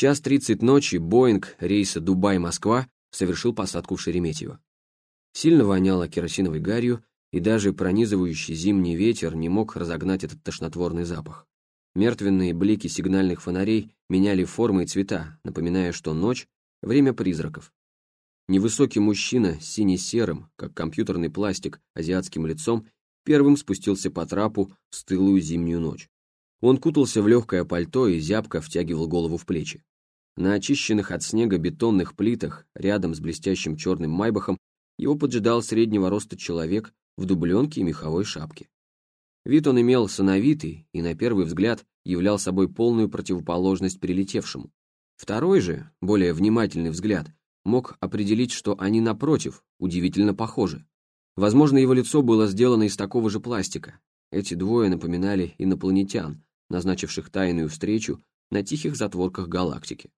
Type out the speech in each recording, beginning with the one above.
Час 30 ночи Боинг рейса Дубай-Москва совершил посадку в Шереметьево. Сильно воняло керосиновой гарью, и даже пронизывающий зимний ветер не мог разогнать этот тошнотворный запах. Мертвенные блики сигнальных фонарей меняли формы и цвета, напоминая, что ночь — время призраков. Невысокий мужчина с сине-серым, как компьютерный пластик, азиатским лицом, первым спустился по трапу в стылую зимнюю ночь. Он кутался в легкое пальто и зябко втягивал голову в плечи. На очищенных от снега бетонных плитах, рядом с блестящим черным майбахом, его поджидал среднего роста человек в дубленке и меховой шапке. Вид он имел сановитый и, на первый взгляд, являл собой полную противоположность прилетевшему. Второй же, более внимательный взгляд, мог определить, что они, напротив, удивительно похожи. Возможно, его лицо было сделано из такого же пластика. Эти двое напоминали инопланетян, назначивших тайную встречу на тихих затворках галактики.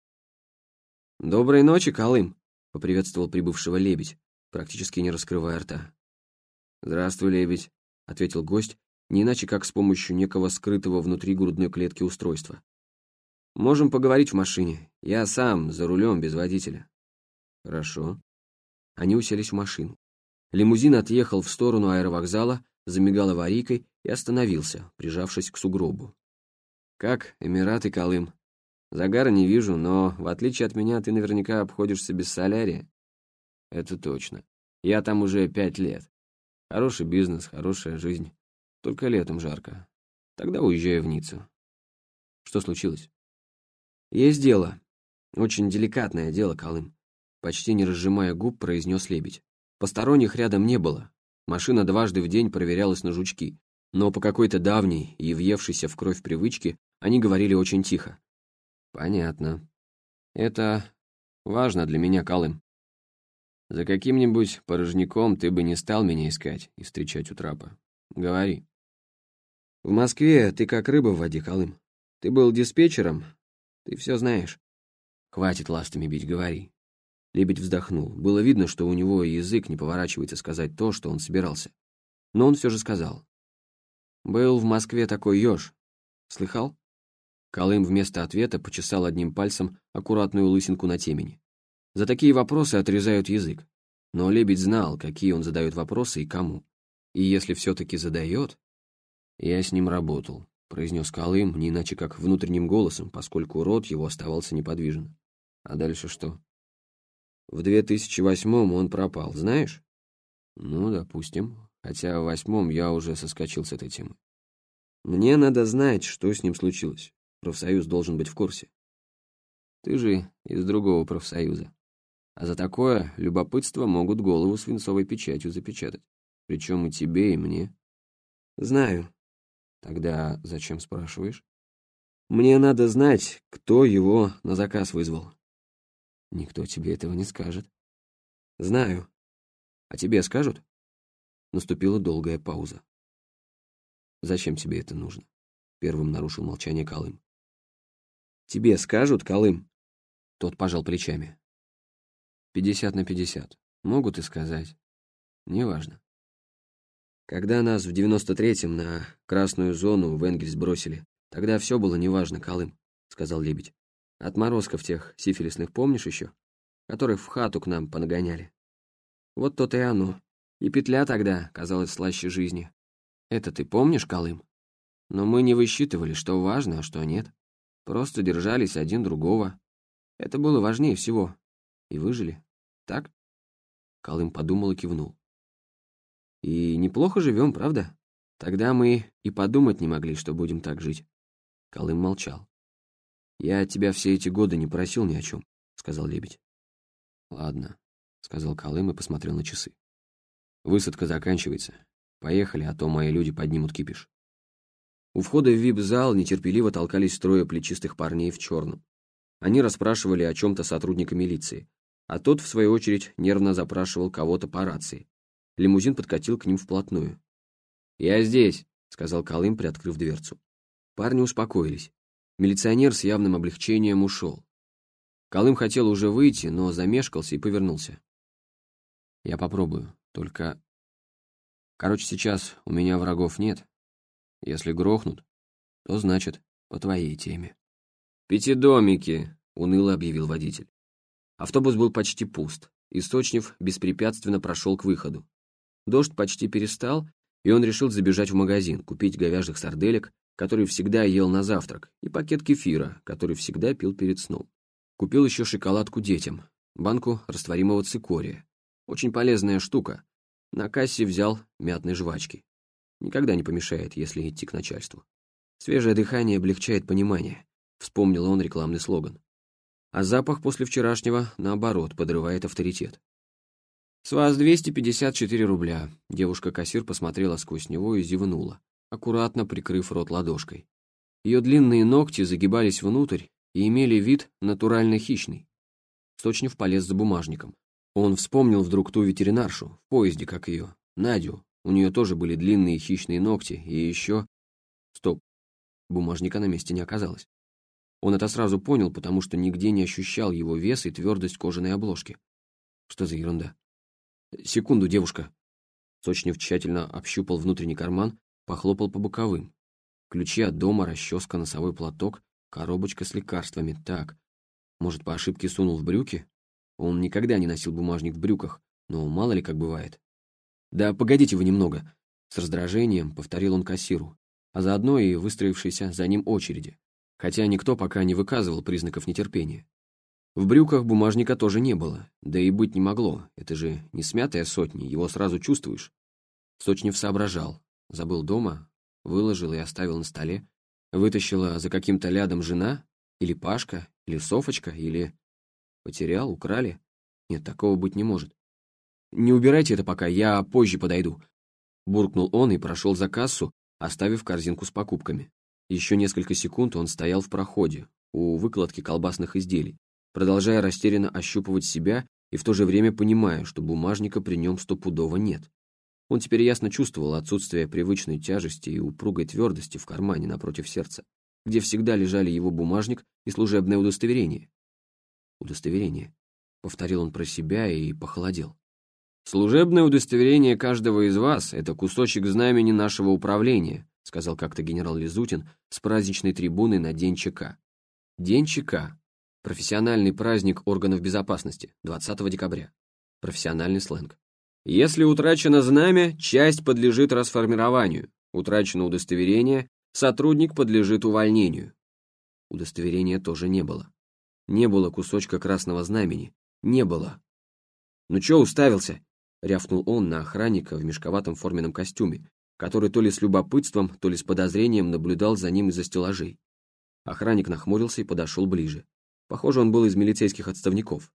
«Доброй ночи, Колым!» — поприветствовал прибывшего лебедь, практически не раскрывая рта. «Здравствуй, лебедь!» — ответил гость, не иначе как с помощью некого скрытого внутри грудной клетки устройства. «Можем поговорить в машине. Я сам, за рулем, без водителя». «Хорошо». Они уселись в машину. Лимузин отъехал в сторону аэровокзала, замигал аварийкой и остановился, прижавшись к сугробу. Как Эмират и Колым. Загара не вижу, но, в отличие от меня, ты наверняка обходишься без солярия. Это точно. Я там уже пять лет. Хороший бизнес, хорошая жизнь. Только летом жарко. Тогда уезжаю в Ниццу. Что случилось? Есть дело. Очень деликатное дело, Колым. Почти не разжимая губ, произнес лебедь. Посторонних рядом не было. Машина дважды в день проверялась на жучки. Но по какой-то давней и въевшейся в кровь привычке они говорили очень тихо. «Понятно. Это важно для меня, Калым. За каким-нибудь порожняком ты бы не стал меня искать и встречать у трапа. Говори». «В Москве ты как рыба в воде, Калым. Ты был диспетчером, ты все знаешь». «Хватит ластами бить, говори». Лебедь вздохнул. Было видно, что у него язык не поворачивается сказать то, что он собирался. Но он все же сказал. «Был в Москве такой еж. Слыхал?» Колым вместо ответа почесал одним пальцем аккуратную лысинку на темени. За такие вопросы отрезают язык. Но лебедь знал, какие он задает вопросы и кому. И если все-таки задает... «Я с ним работал», — произнес Колым, не иначе как внутренним голосом, поскольку рот его оставался неподвижен. «А дальше что?» «В 2008-м он пропал, знаешь?» «Ну, допустим. Хотя в восьмом я уже соскочил с этой темы. Мне надо знать, что с ним случилось. Профсоюз должен быть в курсе. Ты же из другого профсоюза. А за такое любопытство могут голову свинцовой печатью запечатать. Причем и тебе, и мне. Знаю. Тогда зачем спрашиваешь? Мне надо знать, кто его на заказ вызвал. Никто тебе этого не скажет. Знаю. А тебе скажут? Наступила долгая пауза. Зачем тебе это нужно? Первым нарушил молчание Калым. Тебе скажут, Колым?» Тот пожал плечами. «Пятьдесят на пятьдесят. Могут и сказать. Неважно. Когда нас в девяносто третьем на красную зону в Энгель бросили, тогда все было неважно, Колым», — сказал Лебедь. «Отморозков тех сифилисных помнишь еще? Которых в хату к нам понагоняли. Вот то-то и оно. И петля тогда казалась слаще жизни. Это ты помнишь, Колым? Но мы не высчитывали, что важно, а что нет». Просто держались один другого. Это было важнее всего. И выжили. Так? Колым подумал и кивнул. И неплохо живем, правда? Тогда мы и подумать не могли, что будем так жить. Колым молчал. «Я тебя все эти годы не просил ни о чем», — сказал Лебедь. «Ладно», — сказал Колым и посмотрел на часы. «Высадка заканчивается. Поехали, а то мои люди поднимут кипиш». У входа в вип-зал нетерпеливо толкались трое плечистых парней в черном. Они расспрашивали о чем-то сотрудника милиции, а тот, в свою очередь, нервно запрашивал кого-то по рации. Лимузин подкатил к ним вплотную. «Я здесь», — сказал Калым, приоткрыв дверцу. Парни успокоились. Милиционер с явным облегчением ушел. Калым хотел уже выйти, но замешкался и повернулся. «Я попробую, только...» «Короче, сейчас у меня врагов нет, если грохнут, то значит по твоей теме. «Пятидомики», — уныло объявил водитель. Автобус был почти пуст, Источнев беспрепятственно прошел к выходу. Дождь почти перестал, и он решил забежать в магазин, купить говяжьих сарделек, которые всегда ел на завтрак, и пакет кефира, который всегда пил перед сном. Купил еще шоколадку детям, банку растворимого цикория. Очень полезная штука. На кассе взял мятной жвачки. Никогда не помешает, если идти к начальству. Свежее дыхание облегчает понимание, вспомнил он рекламный слоган. А запах после вчерашнего, наоборот, подрывает авторитет. «С вас 254 рубля», — девушка-кассир посмотрела сквозь него и зевнула, аккуратно прикрыв рот ладошкой. Ее длинные ногти загибались внутрь и имели вид натурально хищный. Сточнев полез за бумажником. Он вспомнил вдруг ту ветеринаршу, в поезде как ее, Надю, у нее тоже были длинные хищные ногти, и еще... Стоп, бумажника на месте не оказалось. Он это сразу понял, потому что нигде не ощущал его вес и твердость кожаной обложки. Что за ерунда? «Секунду, девушка!» Сочнев тщательно общупал внутренний карман, похлопал по боковым. Ключи от дома, расческа, носовой платок, коробочка с лекарствами. Так, может, по ошибке сунул в брюки? Он никогда не носил бумажник в брюках, но мало ли как бывает. «Да погодите вы немного!» С раздражением повторил он кассиру, а заодно и выстроившейся за ним очереди, хотя никто пока не выказывал признаков нетерпения. В брюках бумажника тоже не было, да и быть не могло, это же не смятая сотни, его сразу чувствуешь. Сочнев соображал, забыл дома, выложил и оставил на столе, вытащила за каким-то лядом жена, или Пашка, или Софочка, или... Потерял, украли? Нет, такого быть не может. «Не убирайте это пока, я позже подойду», — буркнул он и прошел за кассу, оставив корзинку с покупками. Еще несколько секунд он стоял в проходе, у выкладки колбасных изделий, продолжая растерянно ощупывать себя и в то же время понимая, что бумажника при нем стопудово нет. Он теперь ясно чувствовал отсутствие привычной тяжести и упругой твердости в кармане напротив сердца, где всегда лежали его бумажник и служебное удостоверение. «Удостоверение», — повторил он про себя и похолодел. «Служебное удостоверение каждого из вас — это кусочек знамени нашего управления», сказал как-то генерал Лизутин с праздничной трибуны на День ЧК. День ЧК — профессиональный праздник органов безопасности, 20 декабря. Профессиональный сленг. «Если утрачено знамя, часть подлежит расформированию. Утрачено удостоверение, сотрудник подлежит увольнению». Удостоверения тоже не было. Не было кусочка красного знамени. Не было. «Ну чё уставился? — рявкнул он на охранника в мешковатом форменном костюме, который то ли с любопытством, то ли с подозрением наблюдал за ним из-за стеллажей. Охранник нахмурился и подошел ближе. Похоже, он был из милицейских отставников.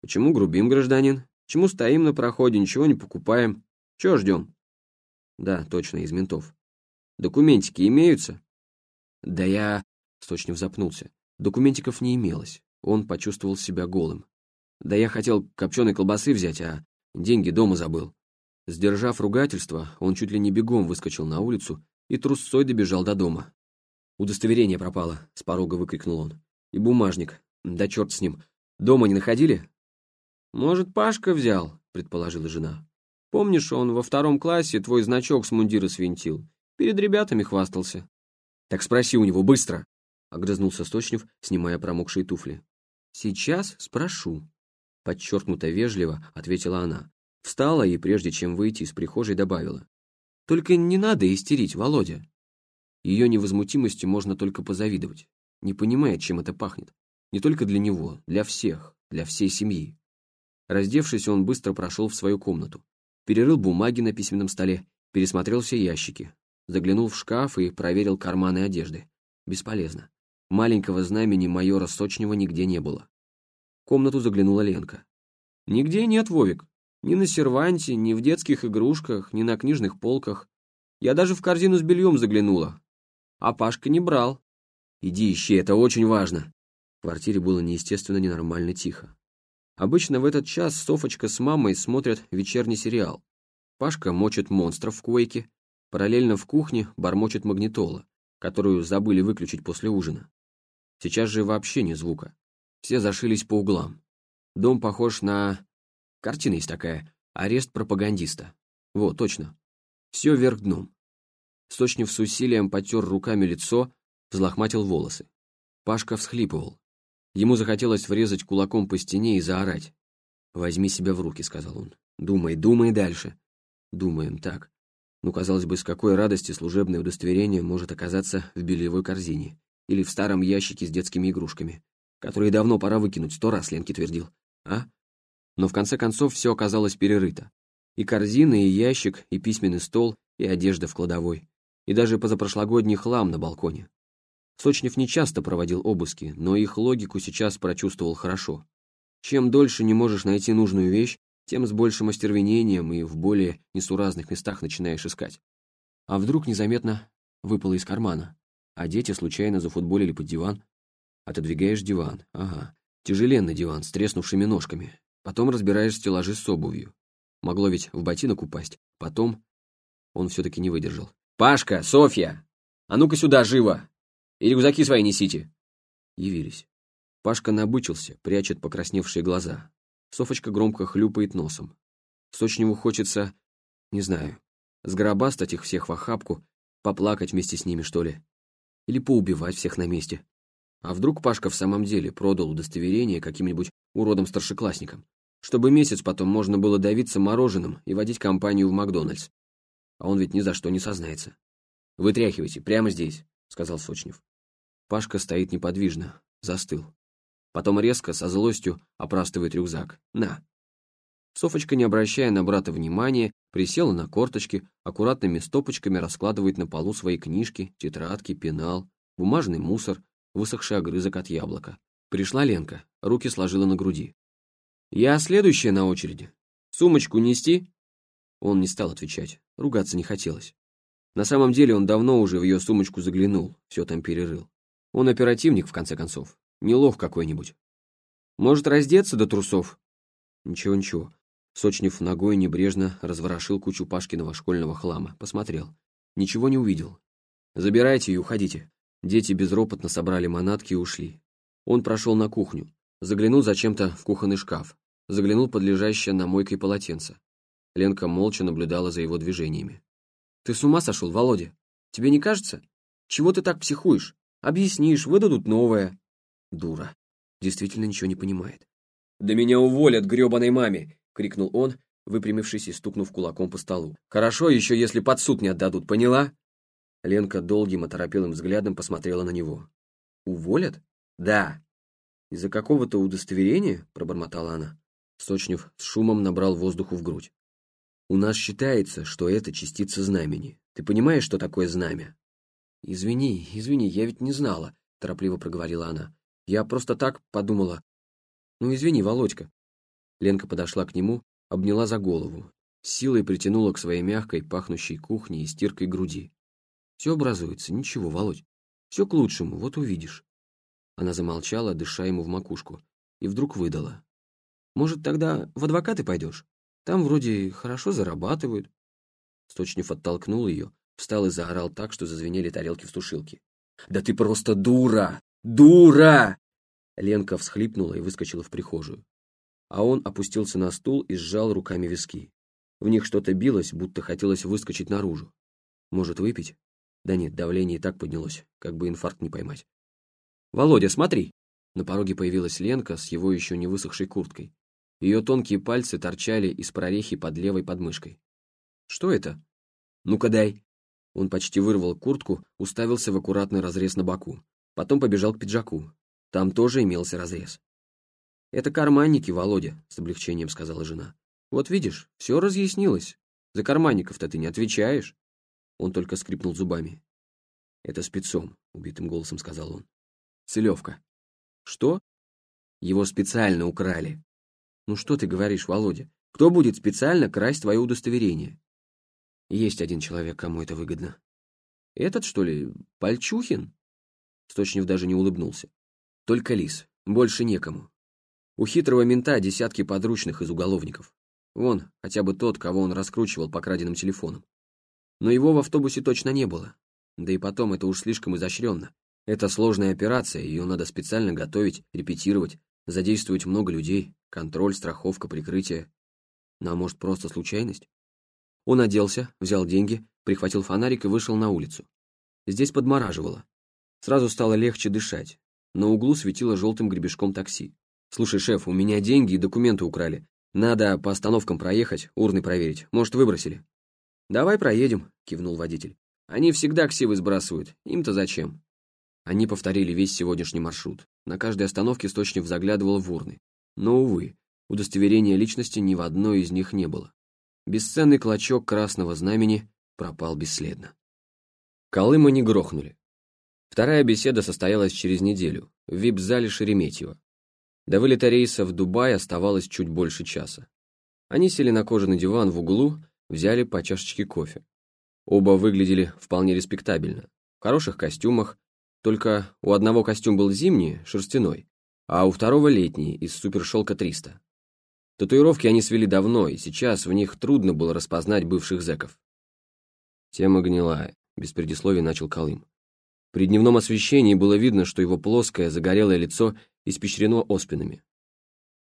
«Почему грубим, гражданин? Чему стоим на проходе, ничего не покупаем? Чего ждем?» «Да, точно, из ментов. Документики имеются?» «Да я...» — сточнив запнулся. «Документиков не имелось. Он почувствовал себя голым. Да я хотел копченой колбасы взять, а Деньги дома забыл. Сдержав ругательство, он чуть ли не бегом выскочил на улицу и трусцой добежал до дома. «Удостоверение пропало», — с порога выкрикнул он. «И бумажник. Да черт с ним. Дома не находили?» «Может, Пашка взял», — предположила жена. «Помнишь, он во втором классе твой значок с мундира свинтил? Перед ребятами хвастался». «Так спроси у него, быстро!» — огрызнулся Сточнев, снимая промокшие туфли. «Сейчас спрошу», подчеркнуто вежливо ответила она. Встала и, прежде чем выйти из прихожей, добавила. «Только не надо истерить, Володя!» Ее невозмутимости можно только позавидовать. Не понимает, чем это пахнет. Не только для него, для всех, для всей семьи. Раздевшись, он быстро прошел в свою комнату. Перерыл бумаги на письменном столе, пересмотрел все ящики. Заглянул в шкаф и проверил карманы одежды. Бесполезно. Маленького знамени майора Сочнева нигде не было. В комнату заглянула Ленка. «Нигде нет, Вовик. Ни на серванте, ни в детских игрушках, ни на книжных полках. Я даже в корзину с бельем заглянула. А Пашка не брал. Иди ищи, это очень важно». В квартире было неестественно ненормально тихо. Обычно в этот час Софочка с мамой смотрят вечерний сериал. Пашка мочит монстров в койке, параллельно в кухне бормочет магнитола, которую забыли выключить после ужина. Сейчас же вообще ни звука. Все зашились по углам. Дом похож на... Картина есть такая. Арест пропагандиста. Вот, точно. Все вверх дном. Сочнев с усилием потер руками лицо, взлохматил волосы. Пашка всхлипывал. Ему захотелось врезать кулаком по стене и заорать. «Возьми себя в руки», — сказал он. «Думай, думай дальше». «Думаем так». Ну, казалось бы, с какой радости служебное удостоверение может оказаться в бельевой корзине или в старом ящике с детскими игрушками которые давно пора выкинуть, сто раз Ленке твердил. А? Но в конце концов все оказалось перерыто. И корзины, и ящик, и письменный стол, и одежда в кладовой. И даже позапрошлогодний хлам на балконе. Сочнев не часто проводил обыски, но их логику сейчас прочувствовал хорошо. Чем дольше не можешь найти нужную вещь, тем с большим остервенением и в более несуразных местах начинаешь искать. А вдруг незаметно выпало из кармана, а дети случайно зафутболили под диван, Отодвигаешь диван. Ага. Тяжеленный диван с треснувшими ножками. Потом разбираешь стеллажи с обувью. Могло ведь в ботинок упасть. Потом... Он все-таки не выдержал. «Пашка! Софья! А ну-ка сюда, живо! И рюкзаки свои несите!» Явились. Пашка набычился, прячет покрасневшие глаза. Софочка громко хлюпает носом. Сочневу хочется... Не знаю. Сгробастать их всех в охапку, поплакать вместе с ними, что ли. Или поубивать всех на месте. А вдруг Пашка в самом деле продал удостоверение каким-нибудь уродом-старшеклассникам, чтобы месяц потом можно было давиться мороженым и водить компанию в Макдональдс. А он ведь ни за что не сознается. «Вытряхивайте, прямо здесь», — сказал Сочнев. Пашка стоит неподвижно, застыл. Потом резко, со злостью, опрастывает рюкзак. «На!» Софочка, не обращая на брата внимания, присела на корточки, аккуратными стопочками раскладывает на полу свои книжки, тетрадки, пенал, бумажный мусор, высохший огрызок от яблока. Пришла Ленка, руки сложила на груди. «Я следующая на очереди. Сумочку нести?» Он не стал отвечать, ругаться не хотелось. На самом деле он давно уже в ее сумочку заглянул, все там перерыл. Он оперативник, в конце концов, не лох какой-нибудь. «Может, раздеться до трусов?» «Ничего-ничего». Сочнев ногой небрежно разворошил кучу Пашкиного школьного хлама, посмотрел. Ничего не увидел. «Забирайте и уходите. Дети безропотно собрали манатки и ушли. Он прошел на кухню, заглянул зачем-то в кухонный шкаф, заглянул под лежащее на мойке полотенце. Ленка молча наблюдала за его движениями. «Ты с ума сошел, Володя? Тебе не кажется? Чего ты так психуешь? Объяснишь, выдадут новое». Дура. Действительно ничего не понимает. «Да меня уволят, гребаной маме!» — крикнул он, выпрямившись и стукнув кулаком по столу. «Хорошо еще, если под суд не отдадут, поняла?» Ленка долгим оторопелым взглядом посмотрела на него. «Уволят?» «Да». «Из-за какого-то удостоверения?» — пробормотала она. Сочнев с шумом набрал воздуху в грудь. «У нас считается, что это частица знамени. Ты понимаешь, что такое знамя?» «Извини, извини, я ведь не знала», — торопливо проговорила она. «Я просто так подумала». «Ну, извини, Володька». Ленка подошла к нему, обняла за голову, силой притянула к своей мягкой, пахнущей кухне и стиркой груди. Все образуется, ничего, Володь. Все к лучшему, вот увидишь». Она замолчала, дыша ему в макушку, и вдруг выдала. «Может, тогда в адвокаты пойдешь? Там вроде хорошо зарабатывают». Сточнев оттолкнул ее, встал и заорал так, что зазвенели тарелки в сушилке. «Да ты просто дура! Дура!» Ленка всхлипнула и выскочила в прихожую. А он опустился на стул и сжал руками виски. В них что-то билось, будто хотелось выскочить наружу. «Может, выпить?» Да нет, давление и так поднялось, как бы инфаркт не поймать. «Володя, смотри!» На пороге появилась Ленка с его еще не высохшей курткой. Ее тонкие пальцы торчали из прорехи под левой подмышкой. «Что это?» «Ну-ка дай!» Он почти вырвал куртку, уставился в аккуратный разрез на боку. Потом побежал к пиджаку. Там тоже имелся разрез. «Это карманники, Володя», — с облегчением сказала жена. «Вот видишь, все разъяснилось. За карманников-то ты не отвечаешь». Он только скрипнул зубами. «Это спецом», — убитым голосом сказал он. «Целевка». «Что?» «Его специально украли». «Ну что ты говоришь, Володя? Кто будет специально красть твое удостоверение?» «Есть один человек, кому это выгодно». «Этот, что ли, Пальчухин?» Сточнев даже не улыбнулся. «Только лис. Больше некому. У хитрого мента десятки подручных из уголовников. Вон, хотя бы тот, кого он раскручивал по краденным телефонам. Но его в автобусе точно не было. Да и потом, это уж слишком изощренно. Это сложная операция, ее надо специально готовить, репетировать, задействовать много людей, контроль, страховка, прикрытие. Ну а может, просто случайность? Он оделся, взял деньги, прихватил фонарик и вышел на улицу. Здесь подмораживало. Сразу стало легче дышать. На углу светило желтым гребешком такси. «Слушай, шеф, у меня деньги и документы украли. Надо по остановкам проехать, урны проверить. Может, выбросили?» «Давай проедем», — кивнул водитель. «Они всегда ксивы сбрасывают. Им-то зачем?» Они повторили весь сегодняшний маршрут. На каждой остановке источник заглядывал в урны. Но, увы, удостоверения личности ни в одной из них не было. Бесценный клочок красного знамени пропал бесследно. Колыма не грохнули. Вторая беседа состоялась через неделю, в вип-зале Шереметьево. До вылета рейса в Дубай оставалось чуть больше часа. Они сели на кожаный диван в углу, взяли по чашечке кофе. Оба выглядели вполне респектабельно, в хороших костюмах, только у одного костюм был зимний, шерстяной, а у второго летний, из супершелка 300. Татуировки они свели давно, и сейчас в них трудно было распознать бывших зэков. Тема гнилая, без предисловий начал Колым. При дневном освещении было видно, что его плоское, загорелое лицо испещрено оспинами.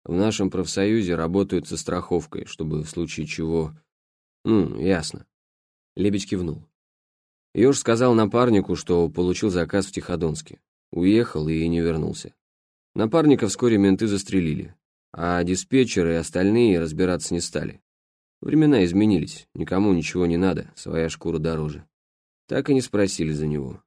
В нашем профсоюзе работают со страховкой, чтобы в случае чего... Ну, ясно. Лебедь кивнул. Ёж сказал напарнику, что получил заказ в Тиходонске. Уехал и не вернулся. Напарника вскоре менты застрелили, а диспетчеры и остальные разбираться не стали. Времена изменились, никому ничего не надо, своя шкура дороже. Так и не спросили за него.